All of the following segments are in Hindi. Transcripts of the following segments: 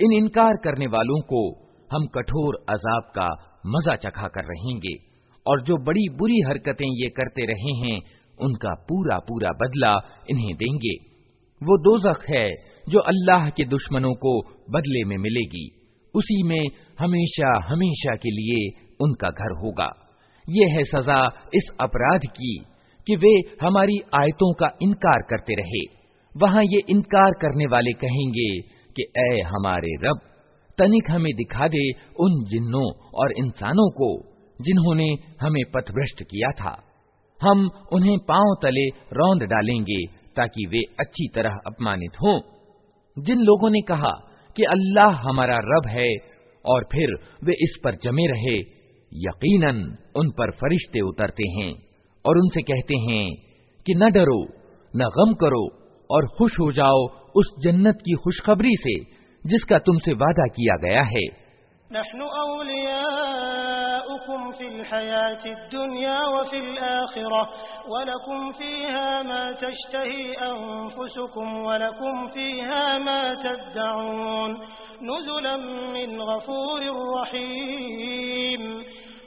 इन इनकार करने वालों को हम कठोर अजाब का मजा चखा कर रहेंगे और जो बड़ी बुरी हरकतें ये करते रहे हैं उनका पूरा पूरा बदला इन्हें देंगे वो दोजख है जो अल्लाह के दुश्मनों को बदले में मिलेगी उसी में हमेशा हमेशा के लिए उनका घर होगा ये है सजा इस अपराध की, कि वे हमारी आयतों का इनकार करते रहे। वहाँ ये इनकार करने वाले कहेंगे कि ए हमारे रब, तनिक हमें दिखा दे उन जिन्नों और इंसानों को, जिन्होंने हमें पथभ्रष्ट किया था। हम उन्हें पाँव तले रौंद डालेंगे, ताकि वे अच्छी तरह अपमानित हों। जिन लोगों ने कहा कि अल्लाह हमारा रब है, और फिर वे इस पर जमे रहे यकीनन उन पर फरिश्ते उतरते हैं और उनसे कहते हैं कि न डरो, न गम करो और खुश हो जाओ उस जन्नत की खुशखबरी से जिसका तुमसे वादा किया गया है।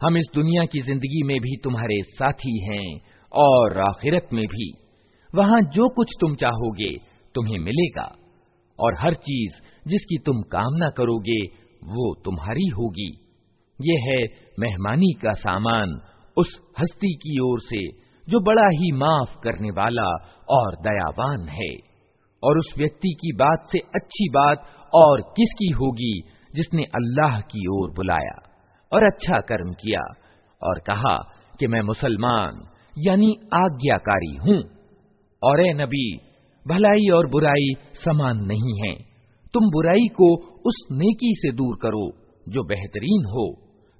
हम इस दुनिया की जिंदगी में भी तुम्हारे साथी हैं और आखिरत में भी वहां जो कुछ तुम चाहोगे तुम्हें मिलेगा और हर चीज जिसकी तुम कामना करोगे वो तुम्हारी होगी ये है मेहमानी का सामान उस हस्ती की ओर से जो बड़ा ही माफ़ करने वाला और दयावान है। और उस व्यक्ति की बात से अच्छी बात और किसकी होगी जिसने अल्लाह की ओर बुलाया और अच्छा कर्म किया और कहा कि मैं मुसलमान, यानी आज्ञाकारी हूँ। और ए नबी, भलाई और बुराई समान नहीं है। तुम बुराई को उस नेकी से दूर करो जो बेहतरीन हो।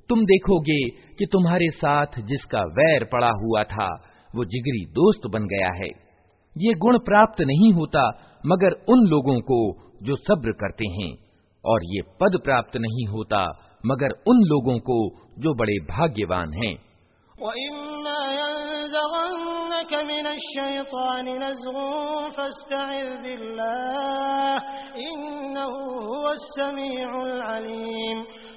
तुम देखोगे कि तुम्हारे साथ जिसका वैर पड़ा हुआ था वो जिगरी दोस्त बन गया है। ये गुण प्राप्त नहीं होता, मगर उन लोगों को जो सब्र करते हैं। और ये पद प्राप्त नहीं होता, मगर उन लोगों को जो बड़े भाग्यवान हैं।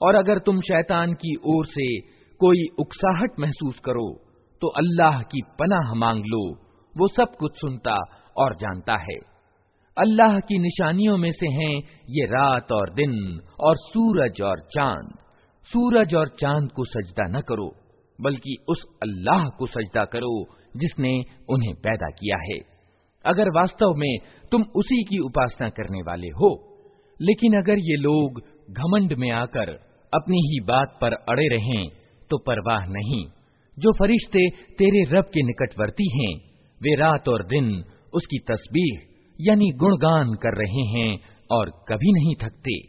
और अगर तुम शैतान की ओर से कोई उकसाहट महसूस करो तो अल्लाह की पनाह मांग लो वो सब कुछ सुनता और जानता है अल्लाह की निशानियों में से हैं ये रात और दिन और सूरज और चांद सूरज और चांद को सजदा न करो बल्कि उस अल्लाह को सजदा करो जिसने उन्हें पैदा किया है। अगर वास्तव में तुम उसी की उपासना करने वाले हो, लेकिन अगर ये लोग घमंड में आकर अपनी ही बात पर अड़े रहें तो परवाह नहीं। जो फरिश्ते तेरे रब के निकटवर्ती हैं, वे रात और दिन उसकी तस्बीह, यानी गुणगान कर रहे हैं और कभी नहीं थकते।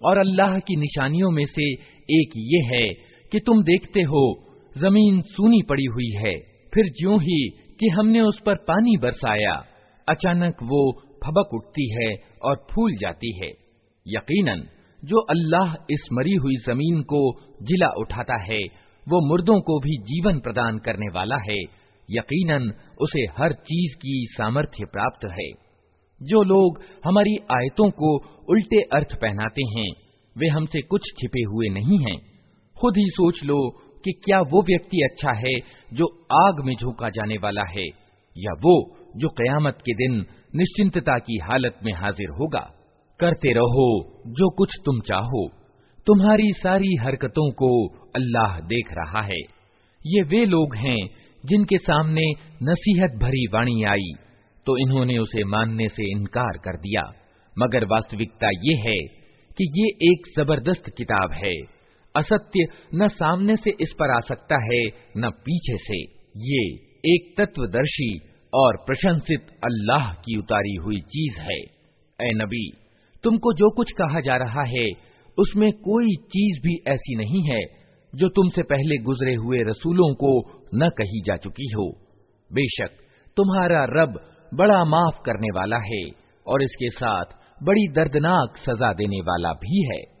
और अल्लाह की निशानियों में से एक ये है कि तुम देखते हो जमीन सूनी पड़ी हुई है फिर ज्यों ही कि हमने उस पर पानी बरसाया। अचानक वो फबक उठती है और फूल जाती है। यकीनन, जो अल्लाह इस मरी हुई ज़मीन को जिला उठाता है, वो मुर्दों को भी जीवन प्रदान करने वाला है। यकीनन, उसे हर चीज़ की सामर्थ्य प्राप्त है। जो लोग हमारी आयतों को उल्टे अर्थ पहनाते हैं, वे हमसे कुछ छिपे हुए नहीं हैं। खुद ही सोच लो कि क्या वो व्यक्ति अच्छा है जो आग में झोंका जाने वाला है, या वो जो कयामत के दिन निश्चिंतता की हालत में हाजिर होगा। करते रहो जो कुछ तुम चाहो। तुम्हारी सारी हरकतों को अल्लाह देख रहा है। ये वे लोग हैं जिनके सामने नसीहत भरी वाणी आई तो इन्होंने उसे मानने से इनकार कर दिया। मगर वास्तविकता ये है कि ये एक ज़बरदस्त किताब है। असत्य न सामने से इस पर आ सकता है, न पीछे से। ये एक तत्वदर्शी और प्रशंसित अल्लाह की उतारी हुई चीज़ है। ए नबी, तुमको जो कुछ कहा जा रहा है, उसमें कोई चीज़ भी ऐसी नहीं है, जो तुमसे पहले गुजरे हुए रसूलों को न कही जा चुकी हो। बेशक, तुम्हारा रब बड़ा माफ़ करने वाला है, और इसके साथ बड़ी दर्दनाक सजा देने वाला भी है।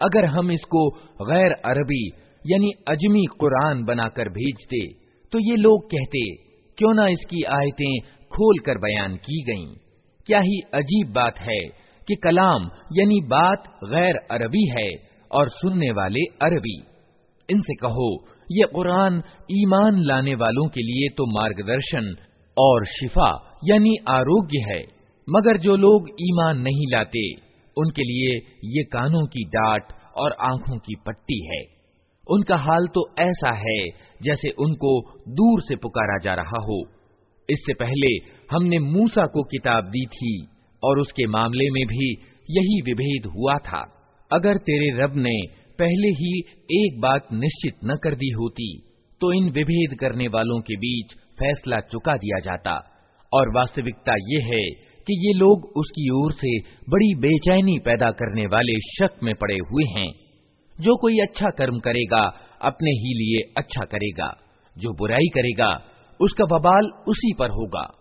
अगर हम इसको गैर अरबी, यानी अजमी कुरान बनाकर भेजते तो ये लोग कहते, क्यों ना इसकी आयतें खोल कर बयान की गईं? क्या ही अजीब बात है कि कलाम, यानी बात गैर अरबी है और सुनने वाले अरबी इनसे कहो, ये कुरान ईमान लाने वालों के लिए तो मार्गदर्शन और शिफा, यानी आरोग्य है, मगर जो लोग ईमान नहीं लाते उनके लिए ये कानों की डांट और आँखों की पट्टी है। उनका हाल तो ऐसा है जैसे उनको दूर से पुकारा जा रहा हो। इससे पहले हमने मूसा को किताब दी थी और उसके मामले में भी यही विभेद हुआ था। अगर तेरे रब ने पहले ही एक बात निश्चित न कर दी होती तो इन विभेद करने वालों के बीच फैसला चुका दिया जाता। और वास्तविकता ये है कि ये लोग उसकी ओर से बड़ी बेचैनी पैदा करने वाले शक में पड़े हुए हैं। जो कोई अच्छा कर्म करेगा, अपने ही लिए अच्छा करेगा। जो बुराई करेगा, उसका बबाल उसी पर होगा।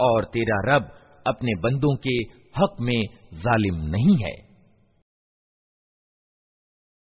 और तेरा रब अपने बंदों के हक में जालिम नहीं है।